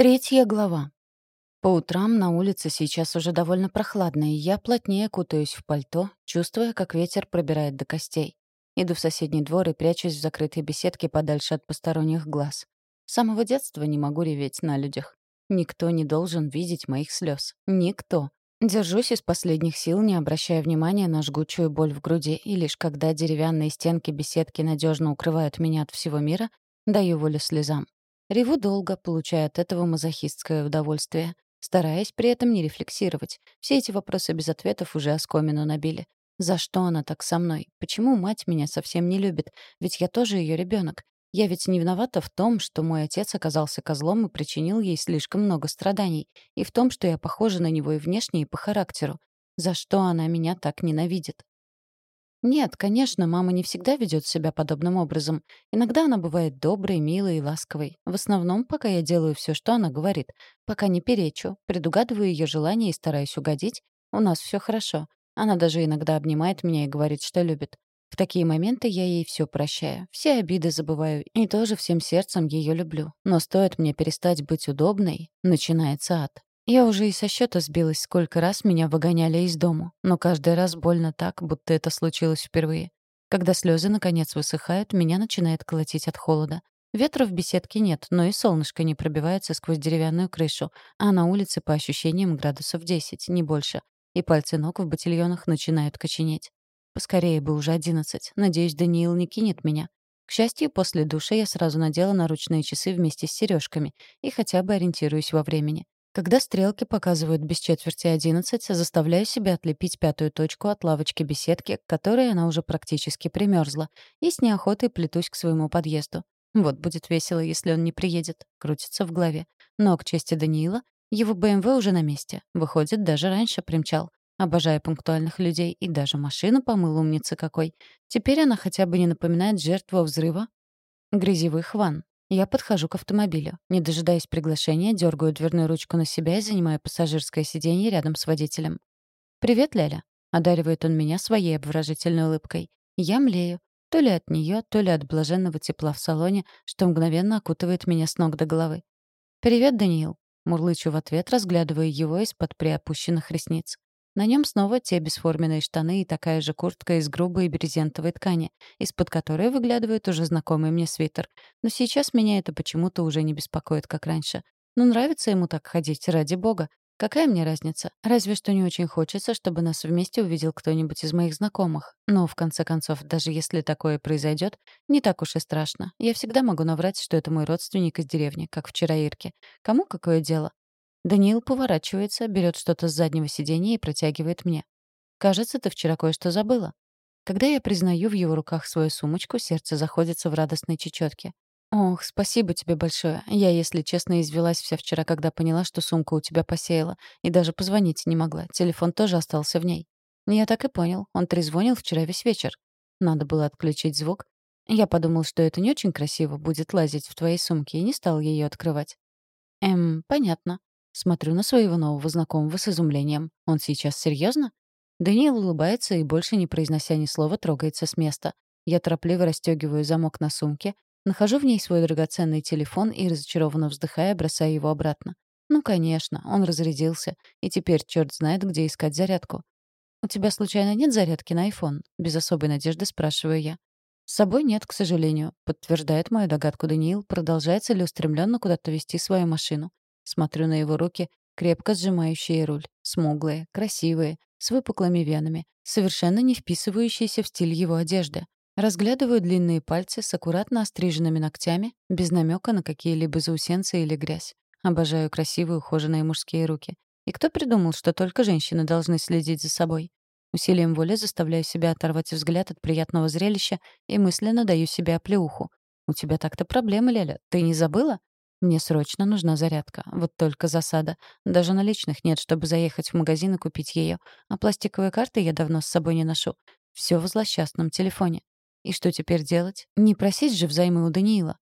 Третья глава. По утрам на улице сейчас уже довольно прохладно, и я плотнее кутаюсь в пальто, чувствуя, как ветер пробирает до костей. Иду в соседний двор и прячусь в закрытой беседке подальше от посторонних глаз. С самого детства не могу реветь на людях. Никто не должен видеть моих слез. Никто. Держусь из последних сил, не обращая внимания на жгучую боль в груди, и лишь когда деревянные стенки беседки надежно укрывают меня от всего мира, даю волю слезам. Реву долго, получая от этого мазохистское удовольствие, стараясь при этом не рефлексировать. Все эти вопросы без ответов уже оскомину набили. За что она так со мной? Почему мать меня совсем не любит? Ведь я тоже ее ребенок. Я ведь не виновата в том, что мой отец оказался козлом и причинил ей слишком много страданий, и в том, что я похожа на него и внешне, и по характеру. За что она меня так ненавидит? Нет, конечно, мама не всегда ведет себя подобным образом. Иногда она бывает доброй, милой и ласковой. В основном, пока я делаю все, что она говорит. Пока не перечу, предугадываю ее желания и стараюсь угодить, у нас все хорошо. Она даже иногда обнимает меня и говорит, что любит. В такие моменты я ей все прощаю, все обиды забываю и тоже всем сердцем ее люблю. Но стоит мне перестать быть удобной, начинается ад. Я уже и со счета сбилась, сколько раз меня выгоняли из дому, но каждый раз больно так, будто это случилось впервые. Когда слезы наконец высыхают, меня начинает колотить от холода. Ветра в беседке нет, но и солнышко не пробивается сквозь деревянную крышу, а на улице по ощущениям градусов 10, не больше. И пальцы ног в ботильонах начинают коченеть. Поскорее бы уже одиннадцать. Надеюсь, Даниил не кинет меня. К счастью, после душа я сразу надела наручные часы вместе с сережками и хотя бы ориентируюсь во времени. Когда стрелки показывают без четверти одиннадцать, заставляю себя отлепить пятую точку от лавочки беседки, к которой она уже практически примерзла, и с неохотой плетусь к своему подъезду. Вот будет весело, если он не приедет, крутится в голове. Но, к чести Даниила, его БМВ уже на месте. Выходит, даже раньше примчал. Обожаю пунктуальных людей, и даже машину помыл умница какой. Теперь она хотя бы не напоминает жертву взрыва грязевых ванн. Я подхожу к автомобилю. Не дожидаясь приглашения, дергаю дверную ручку на себя и занимаю пассажирское сиденье рядом с водителем. «Привет, Ляля», — одаривает он меня своей обворожительной улыбкой. Я млею. То ли от нее, то ли от блаженного тепла в салоне, что мгновенно окутывает меня с ног до головы. «Привет, Даниил», — мурлычу в ответ, разглядывая его из-под приопущенных ресниц. На нем снова те бесформенные штаны и такая же куртка из грубой брезентовой ткани, из-под которой выглядывает уже знакомый мне свитер. Но сейчас меня это почему-то уже не беспокоит, как раньше. Но нравится ему так ходить, ради бога. Какая мне разница? Разве что не очень хочется, чтобы нас вместе увидел кто-нибудь из моих знакомых. Но, в конце концов, даже если такое произойдет, не так уж и страшно. Я всегда могу наврать, что это мой родственник из деревни, как вчера Ирке. Кому какое дело? Даниил поворачивается, берет что-то с заднего сиденья и протягивает мне. «Кажется, ты вчера кое-что забыла». Когда я признаю в его руках свою сумочку, сердце заходится в радостной чечетке. «Ох, спасибо тебе большое. Я, если честно, извелась вся вчера, когда поняла, что сумка у тебя посеяла, и даже позвонить не могла. Телефон тоже остался в ней». Я так и понял. Он трезвонил вчера весь вечер. Надо было отключить звук. Я подумал, что это не очень красиво будет лазить в твоей сумке, и не стал ее открывать. Эм, понятно. Смотрю на своего нового знакомого с изумлением. Он сейчас серьезно? Даниил улыбается и, больше не произнося ни слова, трогается с места. Я торопливо расстегиваю замок на сумке, нахожу в ней свой драгоценный телефон и, разочарованно вздыхая, бросаю его обратно. Ну, конечно, он разрядился, и теперь черт знает, где искать зарядку. «У тебя, случайно, нет зарядки на iPhone?» Без особой надежды спрашиваю я. «С собой нет, к сожалению», — подтверждает мою догадку Даниил, продолжает целеустремленно куда-то вести свою машину. Смотрю на его руки, крепко сжимающие руль. Смуглые, красивые, с выпуклыми венами, совершенно не вписывающиеся в стиль его одежды. Разглядываю длинные пальцы с аккуратно остриженными ногтями, без намека на какие-либо заусенцы или грязь. Обожаю красивые ухоженные мужские руки. И кто придумал, что только женщины должны следить за собой? Усилием воли заставляю себя оторвать взгляд от приятного зрелища и мысленно даю себе оплеуху. «У тебя так-то проблемы, Ляля. Ты не забыла?» Мне срочно нужна зарядка. Вот только засада. Даже наличных нет, чтобы заехать в магазин и купить ее. А пластиковые карты я давно с собой не ношу. Все в злосчастном телефоне. И что теперь делать? Не просить же взаймы у Даниила.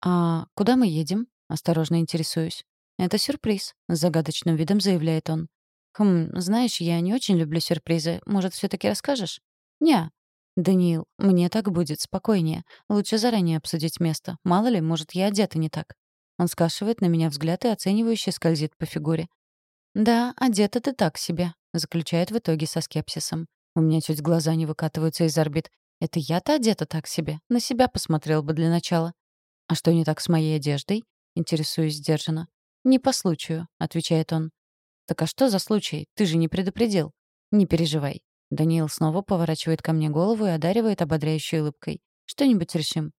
«А куда мы едем?» — осторожно интересуюсь. «Это сюрприз», — с загадочным видом заявляет он. «Хм, знаешь, я не очень люблю сюрпризы. Может, все таки расскажешь?» «Не». «Даниил, мне так будет спокойнее. Лучше заранее обсудить место. Мало ли, может, я одета не так». Он скашивает на меня взгляд и оценивающе скользит по фигуре. «Да, одета ты так себе», — заключает в итоге со скепсисом. У меня чуть глаза не выкатываются из орбит. Это я-то одета так себе. На себя посмотрел бы для начала. «А что не так с моей одеждой?» — интересуюсь сдержанно. «Не по случаю», — отвечает он. «Так а что за случай? Ты же не предупредил». «Не переживай». Даниил снова поворачивает ко мне голову и одаривает ободряющей улыбкой. «Что-нибудь решим».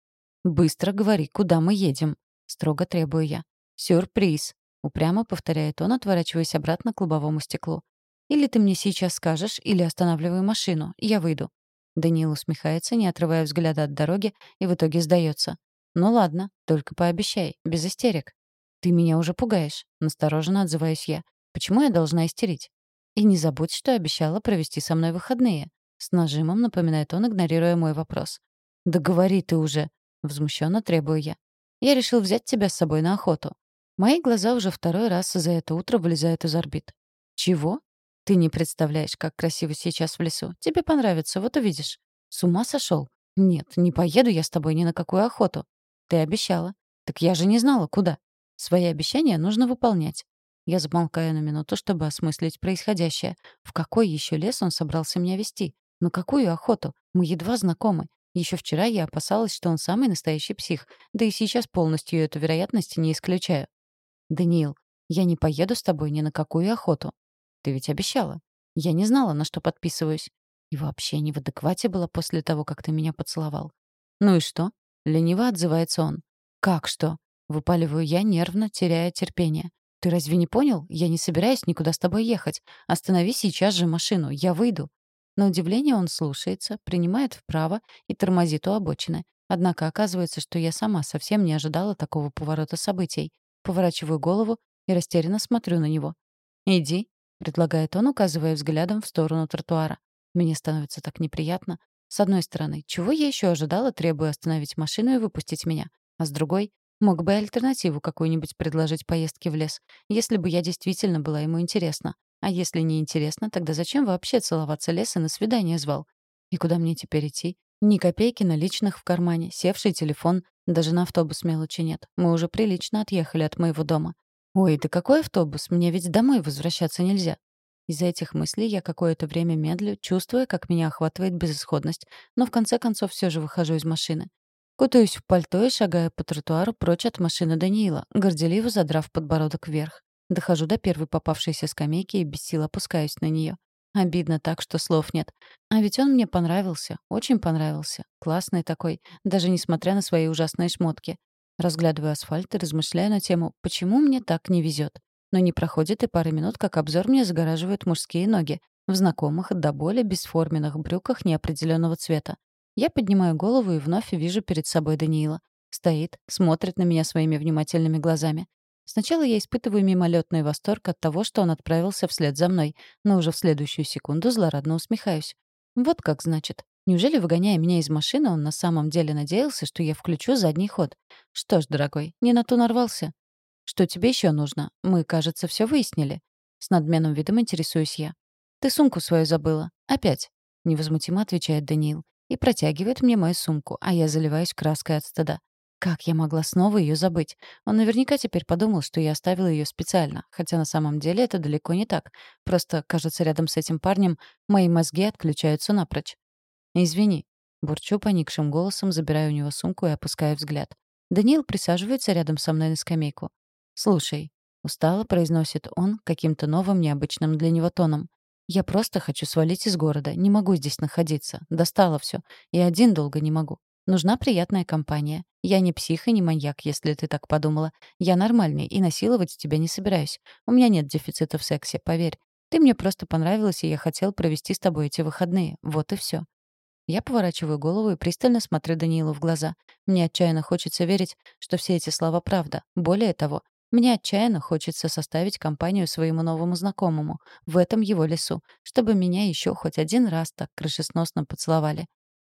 «Быстро говори, куда мы едем?» — строго требую я. «Сюрприз», — упрямо повторяет он, отворачиваясь обратно к лобовому стеклу. «Или ты мне сейчас скажешь, или останавливай машину, я выйду». Даниил усмехается, не отрывая взгляда от дороги, и в итоге сдается. «Ну ладно, только пообещай, без истерик». «Ты меня уже пугаешь», — настороженно отзываюсь я. «Почему я должна истерить?» «И не забудь, что обещала провести со мной выходные», — с нажимом напоминает он, игнорируя мой вопрос. «Да говори ты уже», — возмущенно требую я. «Я решил взять тебя с собой на охоту». Мои глаза уже второй раз за это утро вылезают из орбит. «Чего?» «Ты не представляешь, как красиво сейчас в лесу. Тебе понравится, вот увидишь». «С ума сошел? Нет, не поеду я с тобой ни на какую охоту». «Ты обещала». «Так я же не знала, куда». Свои обещания нужно выполнять. Я замолкаю на минуту, чтобы осмыслить происходящее. В какой еще лес он собрался меня вести? На какую охоту? Мы едва знакомы. Еще вчера я опасалась, что он самый настоящий псих, да и сейчас полностью эту вероятность не исключаю. «Даниил, я не поеду с тобой ни на какую охоту. Ты ведь обещала. Я не знала, на что подписываюсь. И вообще не в адеквате было после того, как ты меня поцеловал. Ну и что? Лениво отзывается он. Как что? Выпаливаю я, нервно теряя терпение. «Ты разве не понял? Я не собираюсь никуда с тобой ехать. Останови сейчас же машину, я выйду». На удивление он слушается, принимает вправо и тормозит у обочины. Однако оказывается, что я сама совсем не ожидала такого поворота событий. Поворачиваю голову и растерянно смотрю на него. «Иди», — предлагает он, указывая взглядом в сторону тротуара. Мне становится так неприятно. С одной стороны, чего я еще ожидала, требуя остановить машину и выпустить меня? А с другой, Мог бы альтернативу какую-нибудь предложить поездке в лес, если бы я действительно была ему интересна. А если не интересно, тогда зачем вообще целоваться лес и на свидание звал? И куда мне теперь идти? Ни копейки наличных в кармане, севший телефон, даже на автобус мелочи нет. Мы уже прилично отъехали от моего дома. Ой, да какой автобус? Мне ведь домой возвращаться нельзя. Из-за этих мыслей я какое-то время медлю, чувствуя, как меня охватывает безысходность, но в конце концов все же выхожу из машины. Кутаюсь в пальто и шагаю по тротуару прочь от машины Даниила, горделиво задрав подбородок вверх. Дохожу до первой попавшейся скамейки и без сил опускаюсь на нее. Обидно так, что слов нет. А ведь он мне понравился, очень понравился. Классный такой, даже несмотря на свои ужасные шмотки. Разглядываю асфальт и размышляю на тему, почему мне так не везет. Но не проходит и пары минут, как обзор мне загораживают мужские ноги в знакомых до боли бесформенных брюках неопределенного цвета. Я поднимаю голову и вновь вижу перед собой Даниила. Стоит, смотрит на меня своими внимательными глазами. Сначала я испытываю мимолетный восторг от того, что он отправился вслед за мной, но уже в следующую секунду злорадно усмехаюсь. Вот как значит. Неужели, выгоняя меня из машины, он на самом деле надеялся, что я включу задний ход? Что ж, дорогой, не на ту нарвался. Что тебе еще нужно? Мы, кажется, все выяснили. С надменным видом интересуюсь я. Ты сумку свою забыла. Опять. Невозмутимо отвечает Даниил и протягивает мне мою сумку, а я заливаюсь краской от стыда. Как я могла снова ее забыть? Он наверняка теперь подумал, что я оставила ее специально, хотя на самом деле это далеко не так. Просто, кажется, рядом с этим парнем мои мозги отключаются напрочь. «Извини», — бурчу поникшим голосом, забираю у него сумку и опускаю взгляд. Даниил присаживается рядом со мной на скамейку. «Слушай», — устало произносит он каким-то новым, необычным для него тоном. Я просто хочу свалить из города. Не могу здесь находиться. Достало все. И один долго не могу. Нужна приятная компания. Я не псих и не маньяк, если ты так подумала. Я нормальный и насиловать тебя не собираюсь. У меня нет дефицита в сексе, поверь. Ты мне просто понравилась, и я хотел провести с тобой эти выходные. Вот и все. Я поворачиваю голову и пристально смотрю Даниилу в глаза. Мне отчаянно хочется верить, что все эти слова правда. Более того, мне отчаянно хочется составить компанию своему новому знакомому в этом его лесу, чтобы меня еще хоть один раз так крышесносно поцеловали.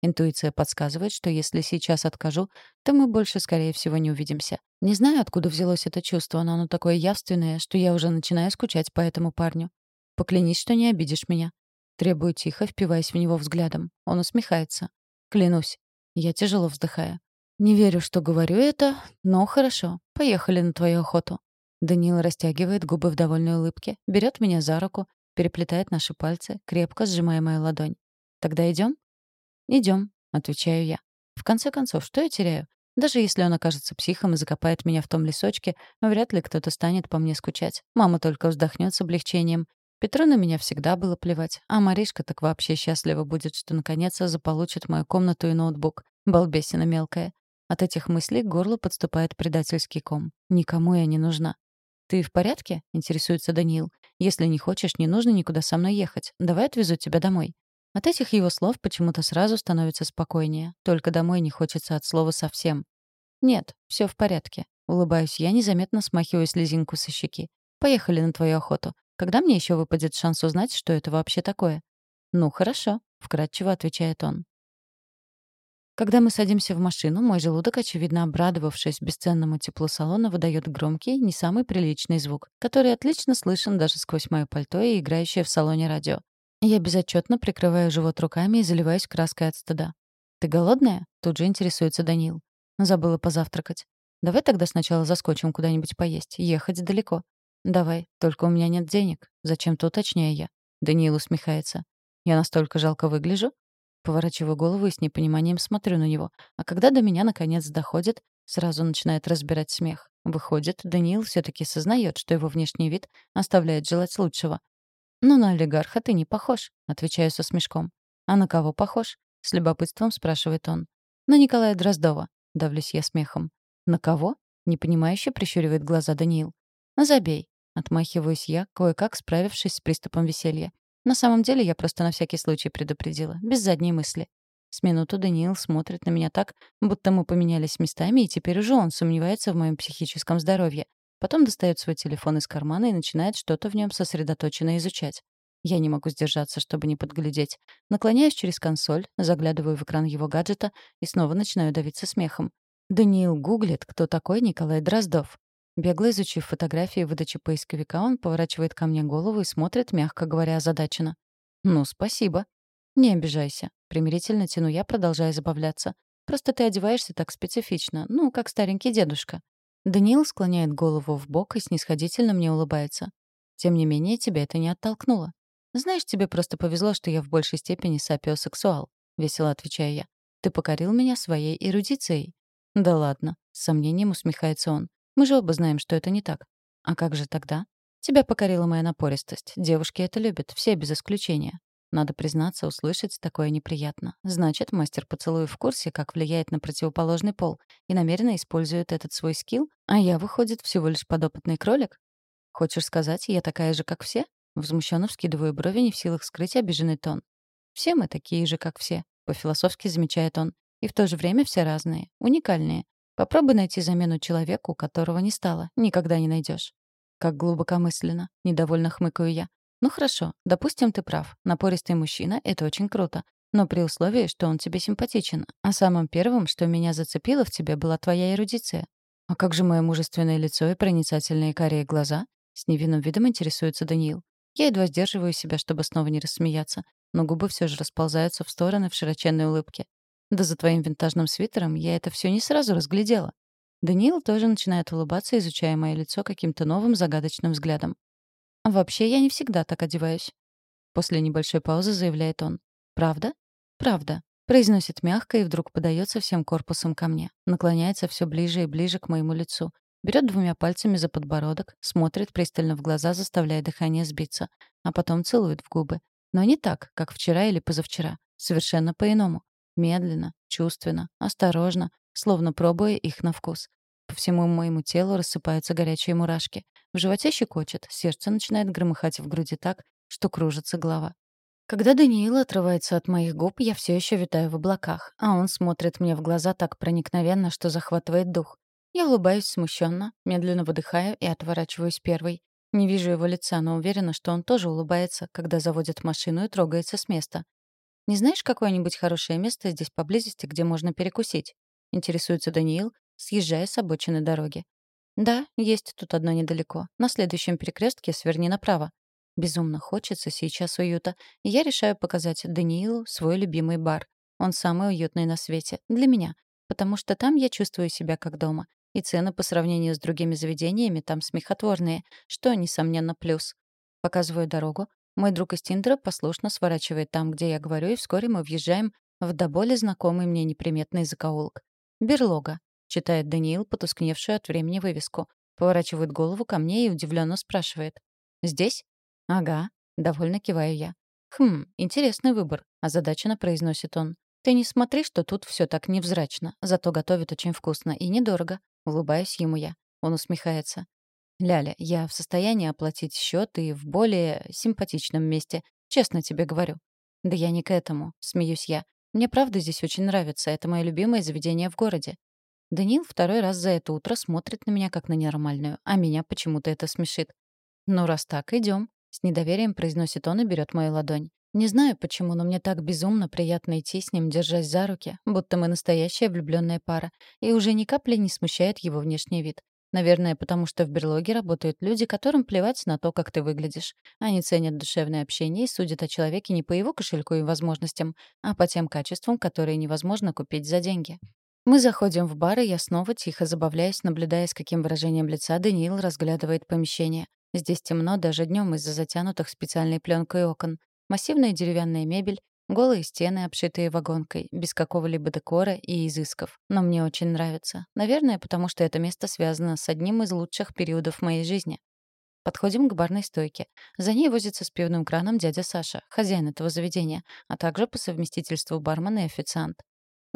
Интуиция подсказывает, что если сейчас откажу, то мы больше, скорее всего, не увидимся. Не знаю, откуда взялось это чувство, но оно такое явственное, что я уже начинаю скучать по этому парню. Поклянись, что не обидишь меня. Требую тихо, впиваясь в него взглядом. Он усмехается. Клянусь. Я тяжело вздыхаю. Не верю, что говорю это, но хорошо. Поехали на твою охоту. Даниил растягивает губы в довольной улыбке, берет меня за руку, переплетает наши пальцы, крепко сжимая мою ладонь. Тогда идем? Идем, отвечаю я. В конце концов, что я теряю? Даже если он окажется психом и закопает меня в том лесочке, вряд ли кто-то станет по мне скучать. Мама только вздохнет с облегчением. Петру на меня всегда было плевать, а Маришка так вообще счастлива будет, что наконец заполучит мою комнату и ноутбук. Балбесина мелкая. От этих мыслей к горлу подступает предательский ком. Никому я не нужна. «Ты в порядке?» — интересуется Даниил. «Если не хочешь, не нужно никуда со мной ехать. Давай отвезу тебя домой». От этих его слов почему-то сразу становится спокойнее. Только домой не хочется от слова совсем. «Нет, все в порядке». Улыбаюсь я, незаметно смахиваю слезинку со щеки. «Поехали на твою охоту. Когда мне еще выпадет шанс узнать, что это вообще такое?» «Ну, хорошо», — вкратчиво отвечает он. Когда мы садимся в машину, мой желудок, очевидно обрадовавшись бесценному теплу салона, выдает громкий, не самый приличный звук, который отлично слышен даже сквозь мое пальто и играющее в салоне радио. Я безотчетно прикрываю живот руками и заливаюсь краской от стыда. «Ты голодная?» — тут же интересуется Данил. Забыла позавтракать. «Давай тогда сначала заскочим куда-нибудь поесть. Ехать далеко». «Давай, только у меня нет денег». Зачем-то уточняю я. Даниил усмехается. «Я настолько жалко выгляжу?» Поворачиваю голову и с непониманием смотрю на него. А когда до меня наконец доходит, сразу начинает разбирать смех. Выходит, Даниил все таки сознает, что его внешний вид оставляет желать лучшего. «Ну, на олигарха ты не похож», — отвечаю со смешком. «А на кого похож?» — с любопытством спрашивает он. «На Николая Дроздова», — давлюсь я смехом. «На кого?» — непонимающе прищуривает глаза Даниил. «На забей», — отмахиваюсь я, кое-как справившись с приступом веселья. На самом деле я просто на всякий случай предупредила, без задней мысли. С минуту Даниил смотрит на меня так, будто мы поменялись местами, и теперь уже он сомневается в моем психическом здоровье. Потом достает свой телефон из кармана и начинает что-то в нем сосредоточенно изучать. Я не могу сдержаться, чтобы не подглядеть. Наклоняюсь через консоль, заглядываю в экран его гаджета и снова начинаю давиться смехом. Даниил гуглит, кто такой Николай Дроздов. Бегло изучив фотографии выдачи поисковика, он поворачивает ко мне голову и смотрит, мягко говоря, озадаченно. «Ну, спасибо». «Не обижайся». Примирительно тяну я, продолжая забавляться. «Просто ты одеваешься так специфично, ну, как старенький дедушка». Даниил склоняет голову в бок и снисходительно мне улыбается. Тем не менее, тебя это не оттолкнуло. Знаешь, тебе просто повезло, что я в большей степени сапиосексуал, весело отвечаю я. Ты покорил меня своей эрудицией. Да ладно, с сомнением усмехается он. Мы же оба знаем, что это не так. А как же тогда? Тебя покорила моя напористость. Девушки это любят, все без исключения. Надо признаться, услышать такое неприятно. Значит, мастер поцелуя в курсе, как влияет на противоположный пол, и намеренно использует этот свой скилл, а я, выходит, всего лишь подопытный кролик? Хочешь сказать, я такая же, как все? Возмущенно вскидываю брови, не в силах скрыть обиженный тон. Все мы такие же, как все, по-философски замечает он. И в то же время все разные, уникальные. Попробуй найти замену человеку, которого не стало, никогда не найдешь. Как глубокомысленно, недовольно хмыкаю я. Ну хорошо, допустим, ты прав. Напористый мужчина — это очень круто. Но при условии, что он тебе симпатичен. А самым первым, что меня зацепило в тебе, была твоя эрудиция. А как же мое мужественное лицо и проницательные карие глаза? С невинным видом интересуется Даниил. Я едва сдерживаю себя, чтобы снова не рассмеяться, но губы все же расползаются в стороны в широченной улыбке. Да за твоим винтажным свитером я это все не сразу разглядела. Даниил тоже начинает улыбаться, изучая мое лицо каким-то новым загадочным взглядом. «Вообще, я не всегда так одеваюсь». После небольшой паузы заявляет он. «Правда?» «Правда», — произносит мягко и вдруг подается всем корпусом ко мне. Наклоняется все ближе и ближе к моему лицу. Берет двумя пальцами за подбородок, смотрит пристально в глаза, заставляя дыхание сбиться, а потом целует в губы. Но не так, как вчера или позавчера. Совершенно по-иному. Медленно, чувственно, осторожно, словно пробуя их на вкус. По всему моему телу рассыпаются горячие мурашки. В животе щекочет, сердце начинает громыхать в груди так, что кружится голова. Когда Даниил отрывается от моих губ, я все еще витаю в облаках, а он смотрит мне в глаза так проникновенно, что захватывает дух. Я улыбаюсь смущенно, медленно выдыхаю и отворачиваюсь первой. Не вижу его лица, но уверена, что он тоже улыбается, когда заводит машину и трогается с места. «Не знаешь какое-нибудь хорошее место здесь поблизости, где можно перекусить?» — интересуется Даниил, съезжая с обочины дороги. Да, есть тут одно недалеко. На следующем перекрестке сверни направо. Безумно хочется сейчас уюта, и я решаю показать Даниилу свой любимый бар. Он самый уютный на свете. Для меня. потому что там я чувствую себя как дома. И цены по сравнению с другими заведениями там смехотворные, что, несомненно, плюс. Показываю дорогу. Мой друг из Тиндера послушно сворачивает там, где я говорю, и вскоре мы въезжаем в до боли знакомый мне неприметный закоулок. «Берлога», — читает Даниил, потускневшую от времени вывеску. Поворачивает голову ко мне и удивленно спрашивает. «Здесь?» «Ага», — довольно киваю я. «Хм, интересный выбор», — озадаченно произносит он. «Ты не смотри, что тут все так невзрачно, зато готовят очень вкусно и недорого. Улыбаюсь ему я. Он усмехается. «Ляля, я в состоянии оплатить счет и в более симпатичном месте. Честно тебе говорю». «Да я не к этому», — смеюсь я. «Мне правда здесь очень нравится. Это мое любимое заведение в городе». Даниил второй раз за это утро смотрит на меня как на ненормальную, а меня почему-то это смешит. «Ну, раз так, идем. с недоверием произносит он и берет мою ладонь. Не знаю почему, но мне так безумно приятно идти с ним, держась за руки, будто мы настоящая влюбленная пара, и уже ни капли не смущает его внешний вид. Наверное, потому что в берлоге работают люди, которым плевать на то, как ты выглядишь. Они ценят душевное общение и судят о человеке не по его кошельку и возможностям, а по тем качествам, которые невозможно купить за деньги. Мы заходим в бар, и я снова тихо забавляюсь, наблюдая, с каким выражением лица Даниил разглядывает помещение. Здесь темно даже днем из-за затянутых специальной пленкой окон. Массивная деревянная мебель, голые стены, обшитые вагонкой, без какого-либо декора и изысков. Но мне очень нравится. Наверное, потому что это место связано с одним из лучших периодов моей жизни. Подходим к барной стойке. За ней возится с пивным краном дядя Саша, хозяин этого заведения, а также по совместительству бармен и официант.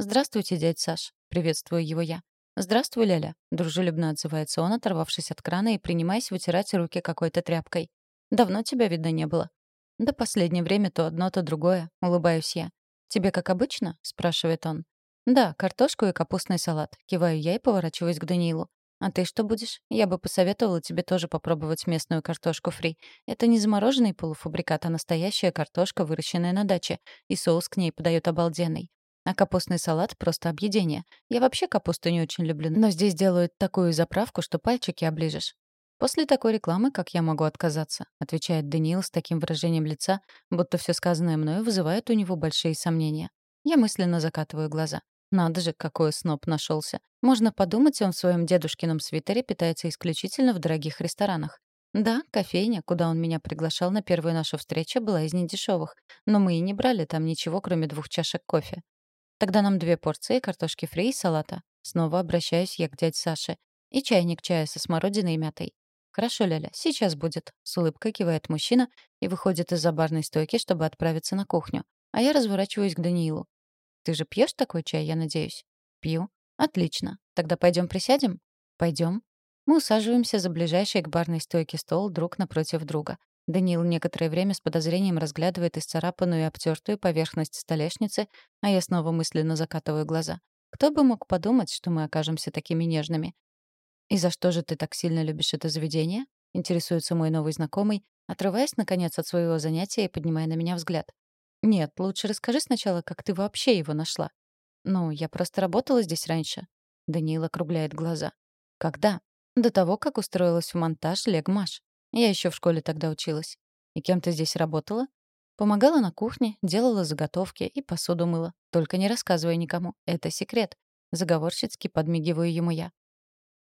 «Здравствуйте, дядя Саш», — приветствую его я. «Здравствуй, Ляля», — дружелюбно отзывается он, оторвавшись от крана и принимаясь вытирать руки какой-то тряпкой. «Давно тебя видно не было». «Да последнее время то одно, то другое», — улыбаюсь я. «Тебе как обычно?» — спрашивает он. «Да, картошку и капустный салат». Киваю я и поворачиваюсь к Даниилу. «А ты что будешь? Я бы посоветовала тебе тоже попробовать местную картошку фри. Это не замороженный полуфабрикат, а настоящая картошка, выращенная на даче. И соус к ней подают обалденный. А капустный салат — просто объедение. Я вообще капусту не очень люблю, но здесь делают такую заправку, что пальчики оближешь. «После такой рекламы, как я могу отказаться?» — отвечает Даниил с таким выражением лица, будто все сказанное мною вызывает у него большие сомнения. Я мысленно закатываю глаза. Надо же, какой сноб нашелся. Можно подумать, он в своем дедушкином свитере питается исключительно в дорогих ресторанах. Да, кофейня, куда он меня приглашал на первую нашу встречу, была из недешевых, но мы и не брали там ничего, кроме двух чашек кофе. Тогда нам две порции картошки фри и салата. Снова обращаюсь я к дяде Саше. И чайник чая со смородиной и мятой. «Хорошо, Ляля, сейчас будет», — с улыбкой кивает мужчина и выходит из-за барной стойки, чтобы отправиться на кухню. А я разворачиваюсь к Даниилу. «Ты же пьешь такой чай, я надеюсь?» «Пью». «Отлично. Тогда пойдем присядем?» «Пойдем». Мы усаживаемся за ближайший к барной стойке стол друг напротив друга. Даниил некоторое время с подозрением разглядывает исцарапанную и обтертую поверхность столешницы, а я снова мысленно закатываю глаза. Кто бы мог подумать, что мы окажемся такими нежными? «И за что же ты так сильно любишь это заведение?» — интересуется мой новый знакомый, отрываясь, наконец, от своего занятия и поднимая на меня взгляд. «Нет, лучше расскажи сначала, как ты вообще его нашла». «Ну, я просто работала здесь раньше». Даниил округляет глаза. «Когда?» «До того, как устроилась в монтаж Легмаш. Я еще в школе тогда училась. И кем ты здесь работала?» Помогала на кухне, делала заготовки и посуду мыла. Только не рассказывай никому. Это секрет. Заговорщицки подмигиваю ему я.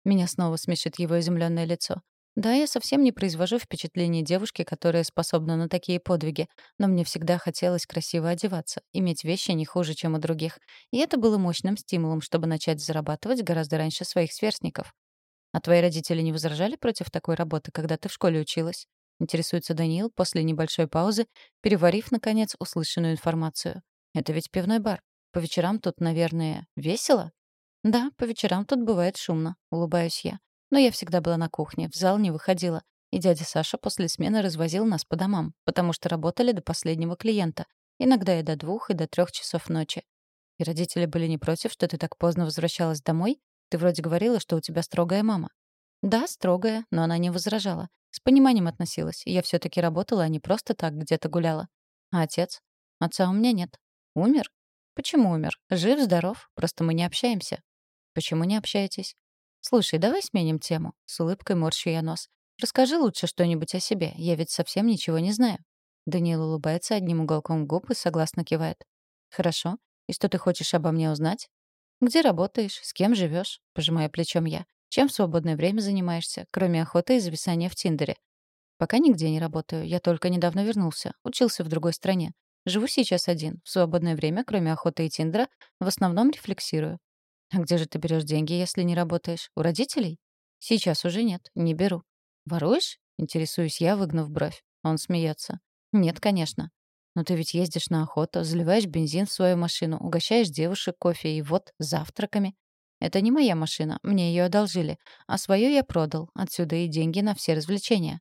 Меня снова смешит его изумленное лицо. Да, я совсем не произвожу впечатление девушки, которая способна на такие подвиги, но мне всегда хотелось красиво одеваться, иметь вещи не хуже, чем у других. И это было мощным стимулом, чтобы начать зарабатывать гораздо раньше своих сверстников. А твои родители не возражали против такой работы, когда ты в школе училась? Интересуется Даниил после небольшой паузы, переварив, наконец, услышанную информацию. Это ведь пивной бар. По вечерам тут, наверное, весело? «Да, по вечерам тут бывает шумно», — улыбаюсь я. Но я всегда была на кухне, в зал не выходила. И дядя Саша после смены развозил нас по домам, потому что работали до последнего клиента. Иногда и до двух, и до трех часов ночи. И родители были не против, что ты так поздно возвращалась домой? Ты вроде говорила, что у тебя строгая мама. Да, строгая, но она не возражала. С пониманием относилась. Я все таки работала, а не просто так где-то гуляла. А отец? Отца у меня нет. Умер? Почему умер? Жив-здоров, просто мы не общаемся. Почему не общаетесь? Слушай, давай сменим тему. С улыбкой морщу я нос. Расскажи лучше что-нибудь о себе. Я ведь совсем ничего не знаю. Даниил улыбается одним уголком губ и согласно кивает. Хорошо. И что ты хочешь обо мне узнать? «Где работаешь? С кем живешь? пожимая плечом я. «Чем в свободное время занимаешься, кроме охоты и зависания в Тиндере?» «Пока нигде не работаю. Я только недавно вернулся. Учился в другой стране. Живу сейчас один. В свободное время, кроме охоты и Тиндера, в основном рефлексирую. А где же ты берешь деньги, если не работаешь? У родителей? Сейчас уже нет, не беру. Воруешь? Интересуюсь я, выгнув бровь. Он смеется. Нет, конечно. Но ты ведь ездишь на охоту, заливаешь бензин в свою машину, угощаешь девушек кофе и вот завтраками. Это не моя машина, мне ее одолжили, а свою я продал, отсюда и деньги на все развлечения.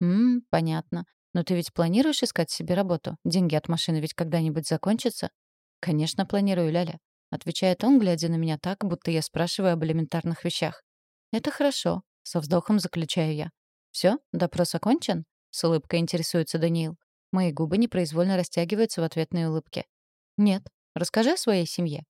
Мм, понятно. Но ты ведь планируешь искать себе работу? Деньги от машины ведь когда-нибудь закончатся? Конечно, планирую, Ляля. Отвечает он, глядя на меня так, будто я спрашиваю об элементарных вещах. Это хорошо. Со вздохом заключаю я. Все, допрос окончен? С улыбкой интересуется Даниил. Мои губы непроизвольно растягиваются в ответной улыбке. «Нет. Расскажи о своей семье».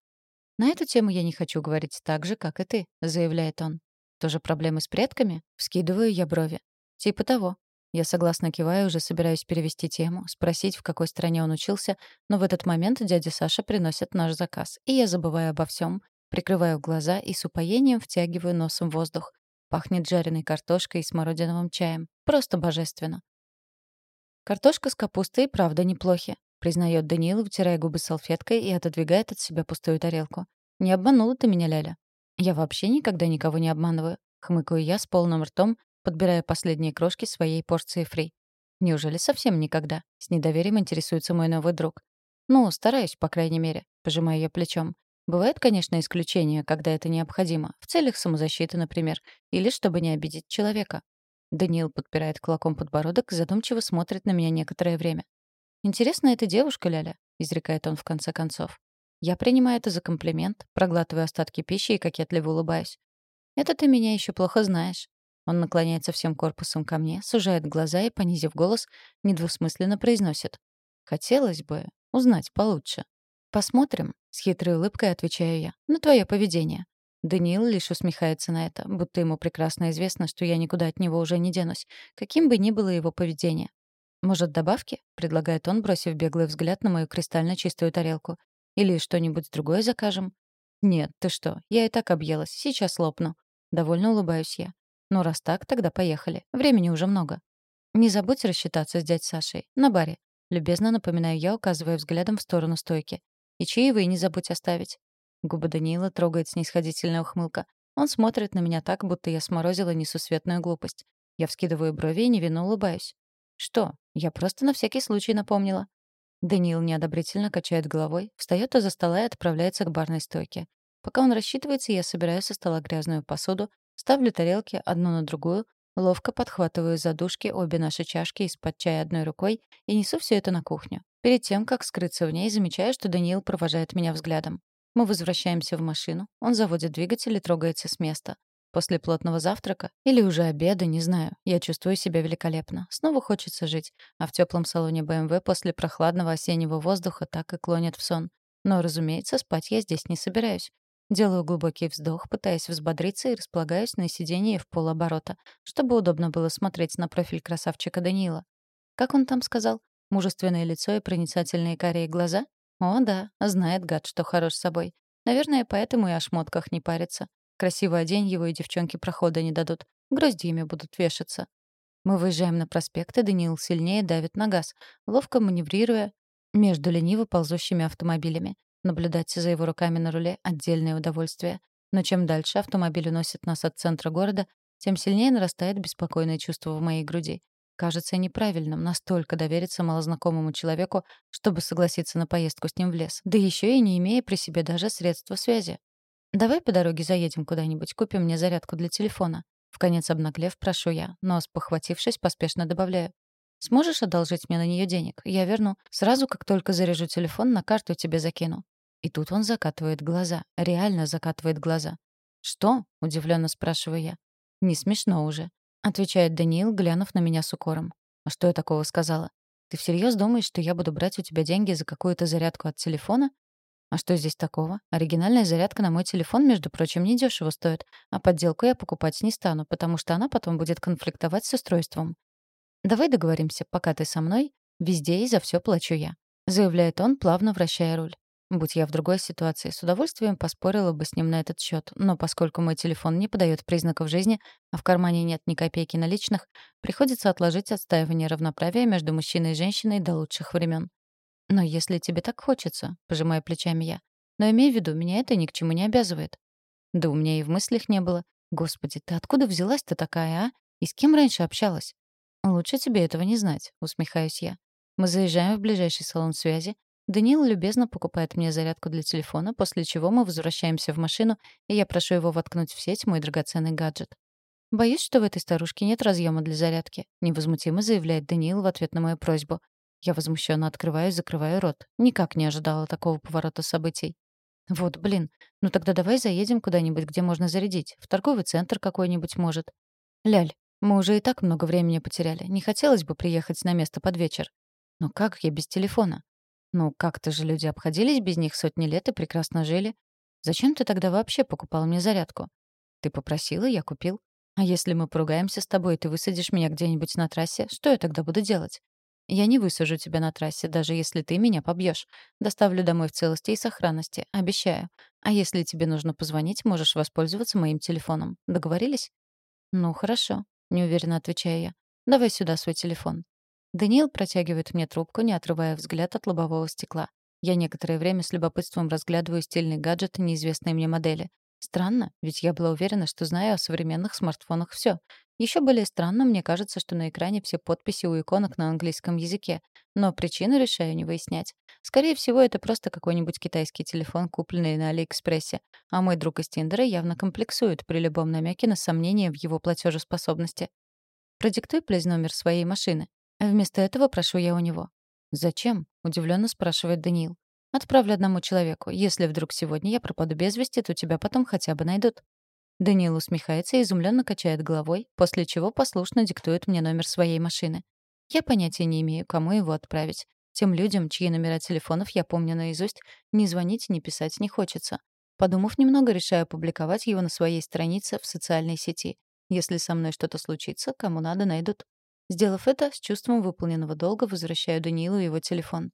«На эту тему я не хочу говорить так же, как и ты», — заявляет он. «Тоже проблемы с предками?» — вскидываю я брови. «Типа того». Я согласно киваю, уже собираюсь перевести тему, спросить, в какой стране он учился, но в этот момент дядя Саша приносит наш заказ, и я забываю обо всем, прикрываю глаза и с упоением втягиваю носом воздух. Пахнет жареной картошкой и смородиновым чаем. Просто божественно. Картошка с капустой, правда, неплохи, признает Даниил, вытирая губы салфеткой и отодвигает от себя пустую тарелку. Не обманула ты меня, Ляля. Я вообще никогда никого не обманываю, хмыкаю я с полным ртом, подбирая последние крошки своей порции фри. Неужели совсем никогда? С недоверием интересуется мой новый друг. Ну, стараюсь, по крайней мере, пожимаю я плечом. Бывают, конечно, исключения, когда это необходимо, в целях самозащиты, например, или чтобы не обидеть человека. Даниил подпирает кулаком подбородок и задумчиво смотрит на меня некоторое время. «Интересная эта девушка, Ляля», — изрекает он в конце концов. Я принимаю это за комплимент, проглатываю остатки пищи и кокетливо улыбаюсь. «Это ты меня еще плохо знаешь». Он наклоняется всем корпусом ко мне, сужает глаза и, понизив голос, недвусмысленно произносит. «Хотелось бы узнать получше». «Посмотрим», — с хитрой улыбкой отвечаю я, — «на твое поведение. Даниил лишь усмехается на это, будто ему прекрасно известно, что я никуда от него уже не денусь, каким бы ни было его поведение. «Может, добавки?» — предлагает он, бросив беглый взгляд на мою кристально чистую тарелку. «Или что-нибудь другое закажем?» «Нет, ты что, я и так объелась, сейчас лопну». Довольно улыбаюсь я. «Ну, раз так, тогда поехали. Времени уже много». «Не забудь рассчитаться с дядь Сашей. На баре». Любезно напоминаю я, указывая взглядом в сторону стойки. «И чаевые не забудь оставить». Губы Даниила трогает снисходительная ухмылка. Он смотрит на меня так, будто я сморозила несусветную глупость. Я вскидываю брови и невинно улыбаюсь. «Что? Я просто на всякий случай напомнила». Даниил неодобрительно качает головой, встает из-за стола и отправляется к барной стойке. Пока он рассчитывается, я собираю со стола грязную посуду, ставлю тарелки одну на другую, ловко подхватываю из задушки обе наши чашки из-под чая одной рукой и несу все это на кухню. Перед тем, как скрыться в ней, замечаю, что Даниил провожает меня взглядом. Мы возвращаемся в машину. Он заводит двигатель и трогается с места. После плотного завтрака или уже обеда, не знаю, я чувствую себя великолепно. Снова хочется жить, а в теплом салоне BMW после прохладного осеннего воздуха так и клонит в сон. Но, разумеется, спать я здесь не собираюсь. Делаю глубокий вздох, пытаясь взбодриться и располагаюсь на сиденье в полоборота, чтобы удобно было смотреть на профиль красавчика Даниила. Как он там сказал? Мужественное лицо и проницательные карие глаза? О, да, знает гад, что хорош собой. Наверное, поэтому и о шмотках не парится. Красиво одень его, и девчонки прохода не дадут. Гроздьями будут вешаться. Мы выезжаем на проспект, и Даниил сильнее давит на газ, ловко маневрируя между лениво ползущими автомобилями. Наблюдать за его руками на руле — отдельное удовольствие. Но чем дальше автомобиль уносит нас от центра города, тем сильнее нарастает беспокойное чувство в моей груди. Кажется неправильным настолько довериться малознакомому человеку, чтобы согласиться на поездку с ним в лес, да еще и не имея при себе даже средства связи. «Давай по дороге заедем куда-нибудь, купим мне зарядку для телефона». В конец обнаглев, прошу я, но, спохватившись, поспешно добавляю. «Сможешь одолжить мне на нее денег? Я верну. Сразу, как только заряжу телефон, на карту тебе закину». И тут он закатывает глаза. Реально закатывает глаза. «Что?» — удивленно спрашиваю я. «Не смешно уже. — отвечает Даниил, глянув на меня с укором. «А что я такого сказала? Ты всерьез думаешь, что я буду брать у тебя деньги за какую-то зарядку от телефона? А что здесь такого? Оригинальная зарядка на мой телефон, между прочим, недешево стоит, а подделку я покупать не стану, потому что она потом будет конфликтовать с устройством. Давай договоримся, пока ты со мной, везде и за все плачу я», — заявляет он, плавно вращая руль. Будь я в другой ситуации, с удовольствием поспорила бы с ним на этот счет, но поскольку мой телефон не подает признаков жизни, а в кармане нет ни копейки наличных, приходится отложить отстаивание равноправия между мужчиной и женщиной до лучших времен. «Но если тебе так хочется», — пожимая плечами я. «Но имей в виду, меня это ни к чему не обязывает». Да у меня и в мыслях не было. «Господи, ты откуда взялась-то такая, а? И с кем раньше общалась?» «Лучше тебе этого не знать», — усмехаюсь я. Мы заезжаем в ближайший салон связи, Даниил любезно покупает мне зарядку для телефона, после чего мы возвращаемся в машину, и я прошу его воткнуть в сеть мой драгоценный гаджет. «Боюсь, что в этой старушке нет разъема для зарядки», — невозмутимо заявляет Даниил в ответ на мою просьбу. Я возмущенно открываю и закрываю рот. Никак не ожидала такого поворота событий. «Вот, блин, ну тогда давай заедем куда-нибудь, где можно зарядить. В торговый центр какой-нибудь, может». «Ляль, мы уже и так много времени потеряли. Не хотелось бы приехать на место под вечер». «Но как я без телефона?» Ну, как-то же люди обходились без них сотни лет и прекрасно жили. Зачем ты тогда вообще покупал мне зарядку? Ты попросила, я купил. А если мы поругаемся с тобой, и ты высадишь меня где-нибудь на трассе, что я тогда буду делать? Я не высажу тебя на трассе, даже если ты меня побьешь. Доставлю домой в целости и сохранности, обещаю. А если тебе нужно позвонить, можешь воспользоваться моим телефоном. Договорились? Ну, хорошо, неуверенно отвечаю я. Давай сюда свой телефон. Даниил протягивает мне трубку, не отрывая взгляд от лобового стекла. Я некоторое время с любопытством разглядываю стильный гаджет неизвестной мне модели. Странно, ведь я была уверена, что знаю о современных смартфонах все. Еще более странно, мне кажется, что на экране все подписи у иконок на английском языке. Но причину решаю не выяснять. Скорее всего, это просто какой-нибудь китайский телефон, купленный на Алиэкспрессе. А мой друг из Тиндера явно комплексует при любом намеке на сомнение в его платежеспособности. Продиктуй, плиз, номер своей машины. Вместо этого прошу я у него. «Зачем?» — удивленно спрашивает Даниил. «Отправлю одному человеку. Если вдруг сегодня я пропаду без вести, то тебя потом хотя бы найдут». Даниил усмехается и изумленно качает головой, после чего послушно диктует мне номер своей машины. Я понятия не имею, кому его отправить. Тем людям, чьи номера телефонов я помню наизусть, ни звонить, ни писать не хочется. Подумав немного, решаю опубликовать его на своей странице в социальной сети. Если со мной что-то случится, кому надо, найдут. Сделав это, с чувством выполненного долга возвращаю Даниилу его телефон.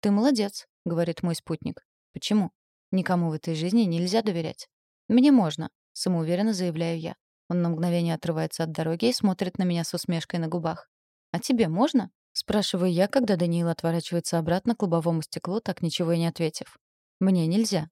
«Ты молодец», — говорит мой спутник. «Почему? Никому в этой жизни нельзя доверять». «Мне можно», — самоуверенно заявляю я. Он на мгновение отрывается от дороги и смотрит на меня с усмешкой на губах. «А тебе можно?» — спрашиваю я, когда Даниил отворачивается обратно к лобовому стеклу, так ничего и не ответив. «Мне нельзя».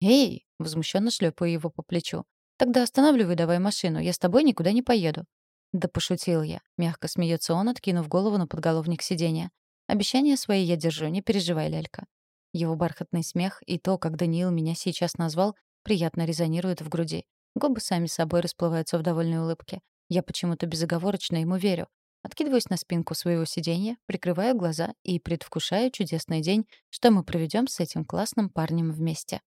«Эй!» — возмущенно шлепаю его по плечу. «Тогда останавливай давай машину, я с тобой никуда не поеду». Да пошутил я. Мягко смеется он, откинув голову на подголовник сиденья. Обещание свои я держу, не переживай, лялька. Его бархатный смех и то, как Даниил меня сейчас назвал, приятно резонирует в груди. Губы сами собой расплываются в довольной улыбке. Я почему-то безоговорочно ему верю. Откидываюсь на спинку своего сиденья, прикрываю глаза и предвкушаю чудесный день, что мы проведем с этим классным парнем вместе.